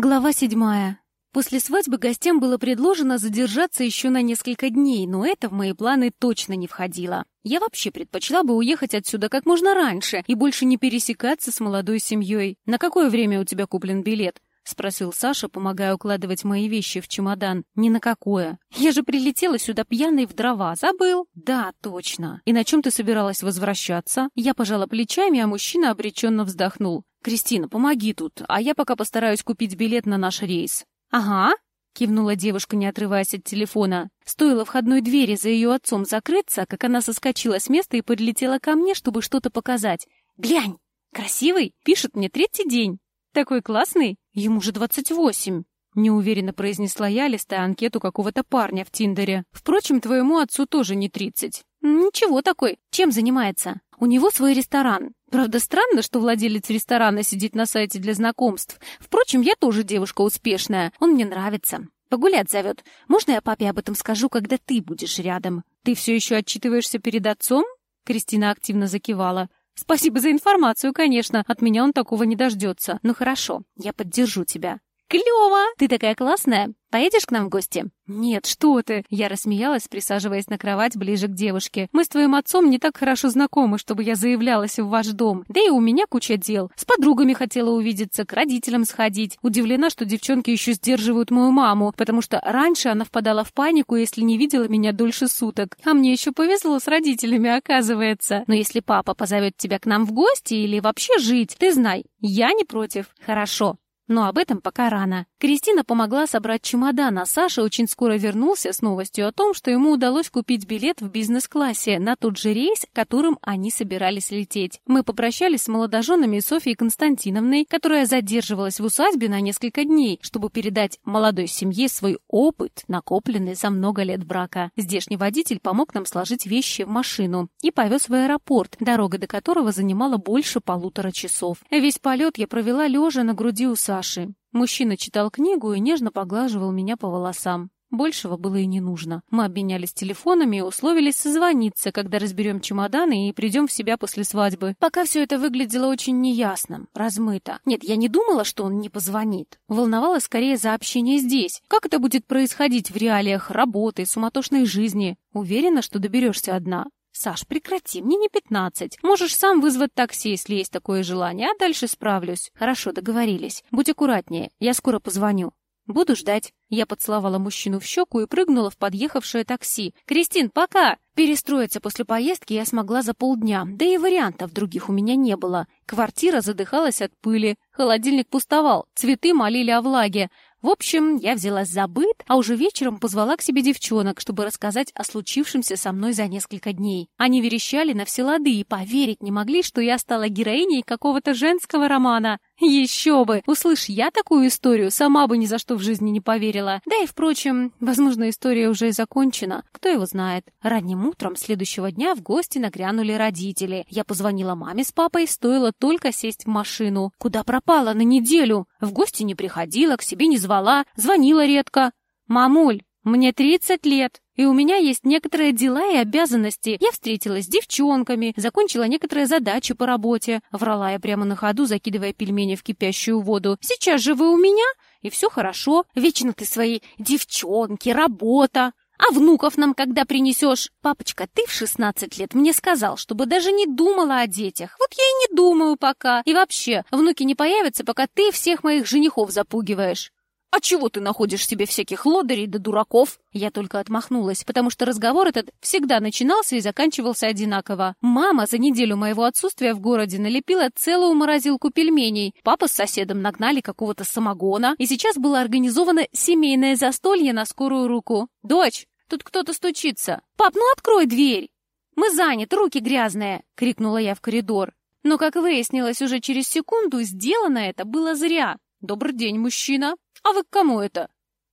Глава седьмая. После свадьбы гостям было предложено задержаться еще на несколько дней, но это в мои планы точно не входило. Я вообще предпочла бы уехать отсюда как можно раньше и больше не пересекаться с молодой семьей. На какое время у тебя куплен билет? — спросил Саша, помогая укладывать мои вещи в чемодан. «Ни на какое. Я же прилетела сюда пьяной в дрова. Забыл?» «Да, точно. И на чем ты собиралась возвращаться?» Я пожала плечами, а мужчина обреченно вздохнул. «Кристина, помоги тут, а я пока постараюсь купить билет на наш рейс». «Ага», — кивнула девушка, не отрываясь от телефона. Стоило входной двери за ее отцом закрыться, как она соскочила с места и подлетела ко мне, чтобы что-то показать. «Глянь! Красивый! Пишет мне третий день! Такой классный! Ему же двадцать восемь!» Неуверенно произнесла я, листая анкету какого-то парня в Тиндере. «Впрочем, твоему отцу тоже не тридцать». «Ничего такой. Чем занимается?» «У него свой ресторан. Правда, странно, что владелец ресторана сидит на сайте для знакомств. Впрочем, я тоже девушка успешная. Он мне нравится. Погулять зовет. Можно я папе об этом скажу, когда ты будешь рядом? Ты все еще отчитываешься перед отцом? Кристина активно закивала. Спасибо за информацию, конечно. От меня он такого не дождется. Ну хорошо, я поддержу тебя. «Клево! Ты такая классная! Поедешь к нам в гости?» «Нет, что ты!» Я рассмеялась, присаживаясь на кровать ближе к девушке. «Мы с твоим отцом не так хорошо знакомы, чтобы я заявлялась в ваш дом. Да и у меня куча дел. С подругами хотела увидеться, к родителям сходить. Удивлена, что девчонки еще сдерживают мою маму, потому что раньше она впадала в панику, если не видела меня дольше суток. А мне еще повезло с родителями, оказывается. Но если папа позовет тебя к нам в гости или вообще жить, ты знай, я не против. Хорошо, но об этом пока рано. Кристина помогла собрать чемодан, а Саша очень скоро вернулся с новостью о том, что ему удалось купить билет в бизнес-классе на тот же рейс, которым они собирались лететь. Мы попрощались с молодоженами Софьей Константиновной, которая задерживалась в усадьбе на несколько дней, чтобы передать молодой семье свой опыт, накопленный за много лет брака. Здешний водитель помог нам сложить вещи в машину и повез в аэропорт, дорога до которого занимала больше полутора часов. Весь полет я провела лежа на груди у Саши Саши. Мужчина читал книгу и нежно поглаживал меня по волосам. Большего было и не нужно. Мы обменялись телефонами и условились созвониться, когда разберем чемоданы и придем в себя после свадьбы. Пока все это выглядело очень неясно, размыто. Нет, я не думала, что он не позвонит. Волновалась скорее за общение здесь. Как это будет происходить в реалиях работы, суматошной жизни? Уверена, что доберешься одна. «Саш, прекрати, мне не пятнадцать. Можешь сам вызвать такси, если есть такое желание, а дальше справлюсь». «Хорошо, договорились. Будь аккуратнее, я скоро позвоню». «Буду ждать». Я поцеловала мужчину в щеку и прыгнула в подъехавшее такси. «Кристин, пока!» Перестроиться после поездки я смогла за полдня, да и вариантов других у меня не было. Квартира задыхалась от пыли, холодильник пустовал, цветы молили о влаге. В общем, я взялась за быт, а уже вечером позвала к себе девчонок, чтобы рассказать о случившемся со мной за несколько дней. Они верещали на все лады и поверить не могли, что я стала героиней какого-то женского романа. Еще бы! Услышь я такую историю, сама бы ни за что в жизни не поверила. Да и, впрочем, возможно, история уже и закончена. Кто его знает. Ранним утром следующего дня в гости нагрянули родители. Я позвонила маме с папой, стоило только сесть в машину. Куда пропала на неделю? В гости не приходила, к себе не звала, звонила редко. «Мамуль, мне 30 лет, и у меня есть некоторые дела и обязанности. Я встретилась с девчонками, закончила некоторые задачи по работе. Врала я прямо на ходу, закидывая пельмени в кипящую воду. Сейчас же вы у меня, и все хорошо. Вечно ты свои девчонки, работа. А внуков нам когда принесешь? Папочка, ты в 16 лет мне сказал, чтобы даже не думала о детях. Вот я и не думаю пока. И вообще, внуки не появятся, пока ты всех моих женихов запугиваешь. «А чего ты находишь себе всяких лодырей да дураков?» Я только отмахнулась, потому что разговор этот всегда начинался и заканчивался одинаково. Мама за неделю моего отсутствия в городе налепила целую морозилку пельменей. Папа с соседом нагнали какого-то самогона, и сейчас было организовано семейное застолье на скорую руку. «Дочь, тут кто-то стучится. Пап, ну открой дверь!» «Мы заняты, руки грязные!» — крикнула я в коридор. Но, как выяснилось уже через секунду, сделано это было зря. «Добрый день, мужчина!» «А вы к кому это?»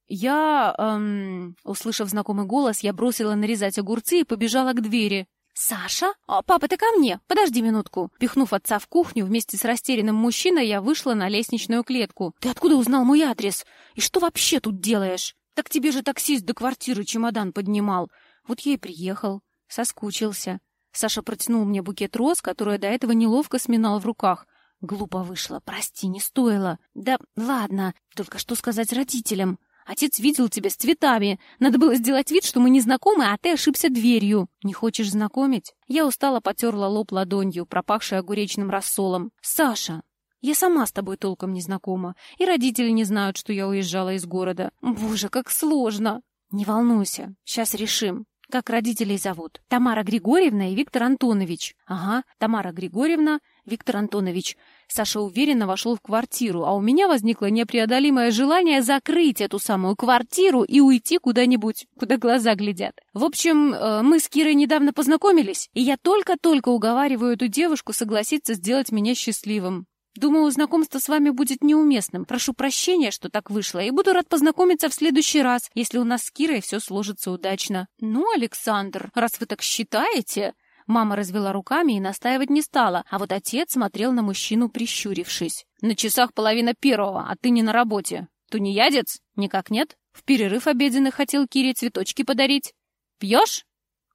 Я, эм... Услышав знакомый голос, я бросила нарезать огурцы и побежала к двери. «Саша? О, папа, ты ко мне! Подожди минутку!» Пихнув отца в кухню вместе с растерянным мужчиной, я вышла на лестничную клетку. «Ты откуда узнал мой адрес? И что вообще тут делаешь?» «Так тебе же таксист до квартиры чемодан поднимал. Вот я и приехал. Соскучился». Саша протянул мне букет роз, который до этого неловко сминал в руках. Глупо вышло, прости, не стоило. Да ладно, только что сказать родителям? Отец видел тебя с цветами. Надо было сделать вид, что мы не знакомы, а ты ошибся дверью. Не хочешь знакомить? Я устало потерла лоб ладонью, пропахшей огуречным рассолом. Саша, я сама с тобой толком не знакома, и родители не знают, что я уезжала из города. Боже, как сложно. Не волнуйся, сейчас решим. Как родителей зовут? Тамара Григорьевна и Виктор Антонович. Ага, Тамара Григорьевна, Виктор Антонович. Саша уверенно вошел в квартиру, а у меня возникло непреодолимое желание закрыть эту самую квартиру и уйти куда-нибудь, куда глаза глядят. В общем, э, мы с Кирой недавно познакомились, и я только-только уговариваю эту девушку согласиться сделать меня счастливым. Думаю, знакомство с вами будет неуместным. Прошу прощения, что так вышло, и буду рад познакомиться в следующий раз, если у нас с Кирой все сложится удачно. Ну, Александр, раз вы так считаете... Мама развела руками и настаивать не стала, а вот отец смотрел на мужчину, прищурившись. «На часах половина первого, а ты не на работе. Тунеядец? Никак нет? В перерыв обеденный хотел Кире цветочки подарить. Пьешь?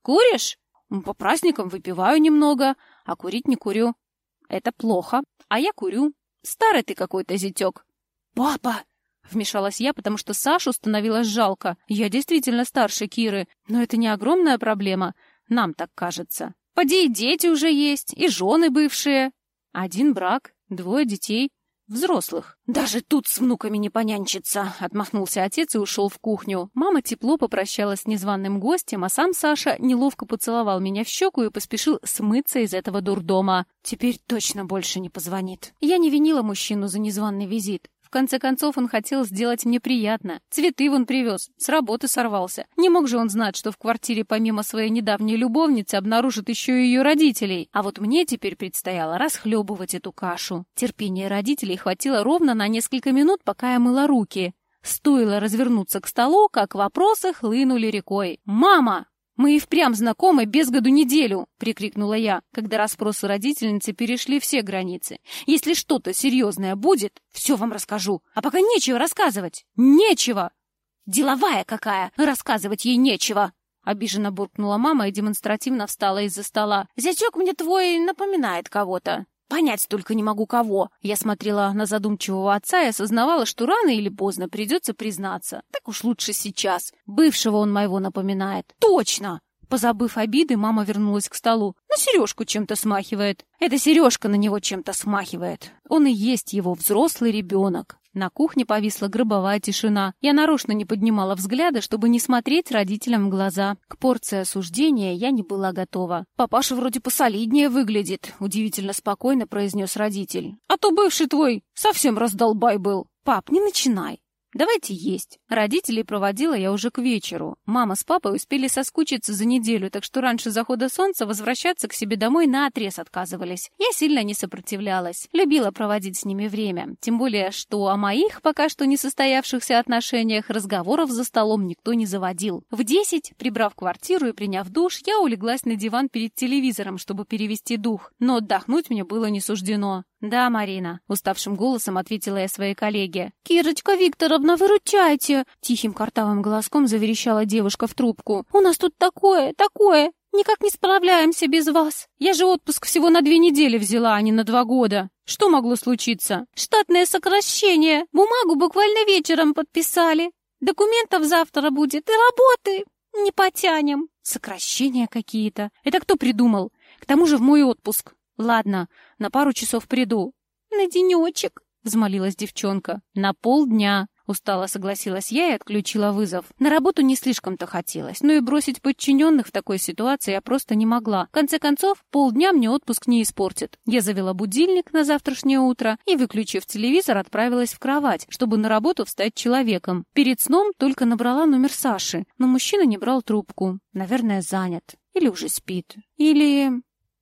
Куришь? По праздникам выпиваю немного, а курить не курю. Это плохо. А я курю. Старый ты какой-то зятек. Папа! Вмешалась я, потому что Сашу становилось жалко. Я действительно старше Киры, но это не огромная проблема. Нам так кажется. Поди и дети уже есть, и жены бывшие. Один брак, двое детей. Взрослых. Даже тут с внуками не понянчится, отмахнулся отец и ушел в кухню. Мама тепло попрощалась с незваным гостем, а сам Саша неловко поцеловал меня в щеку и поспешил смыться из этого дурдома. Теперь точно больше не позвонит. Я не винила мужчину за незваный визит. В конце концов, он хотел сделать мне приятно. Цветы вон привез, с работы сорвался. Не мог же он знать, что в квартире помимо своей недавней любовницы обнаружат еще и ее родителей. А вот мне теперь предстояло расхлебывать эту кашу. Терпения родителей хватило ровно на несколько минут, пока я мыла руки. Стоило развернуться к столу, как вопросы хлынули рекой. «Мама!» «Мы и впрямь знакомы без году неделю!» — прикрикнула я, когда расспросы родительницы перешли все границы. «Если что-то серьезное будет, все вам расскажу. А пока нечего рассказывать. Нечего!» «Деловая какая! Рассказывать ей нечего!» Обиженно буркнула мама и демонстративно встала из-за стола. «Зятек мне твой напоминает кого-то. Понять только не могу кого. Я смотрела на задумчивого отца и осознавала, что рано или поздно придется признаться. Так уж лучше сейчас. Бывшего он моего напоминает. Точно! Позабыв обиды, мама вернулась к столу. На сережку чем-то смахивает. Эта сережка на него чем-то смахивает. Он и есть его взрослый ребенок. На кухне повисла гробовая тишина. Я нарочно не поднимала взгляда, чтобы не смотреть родителям в глаза. К порции осуждения я не была готова. «Папаша вроде посолиднее выглядит», — удивительно спокойно произнес родитель. «А то бывший твой совсем раздолбай был». «Пап, не начинай. «Давайте есть». Родителей проводила я уже к вечеру. Мама с папой успели соскучиться за неделю, так что раньше захода солнца возвращаться к себе домой наотрез отказывались. Я сильно не сопротивлялась. Любила проводить с ними время. Тем более, что о моих пока что не состоявшихся отношениях разговоров за столом никто не заводил. В десять, прибрав квартиру и приняв душ, я улеглась на диван перед телевизором, чтобы перевести дух. Но отдохнуть мне было не суждено. «Да, Марина», — уставшим голосом ответила я своей коллеге. «Кирочка Викторовна, выручайте!» — тихим картавым голоском заверещала девушка в трубку. «У нас тут такое, такое! Никак не справляемся без вас! Я же отпуск всего на две недели взяла, а не на два года! Что могло случиться?» «Штатное сокращение! Бумагу буквально вечером подписали! Документов завтра будет и работы! Не потянем!» «Сокращения какие-то! Это кто придумал? К тому же в мой отпуск!» «Ладно, на пару часов приду». «На денечек», — взмолилась девчонка. «На полдня», — устало согласилась я и отключила вызов. На работу не слишком-то хотелось, но и бросить подчиненных в такой ситуации я просто не могла. В конце концов, полдня мне отпуск не испортит. Я завела будильник на завтрашнее утро и, выключив телевизор, отправилась в кровать, чтобы на работу встать человеком. Перед сном только набрала номер Саши, но мужчина не брал трубку. Наверное, занят. Или уже спит. Или...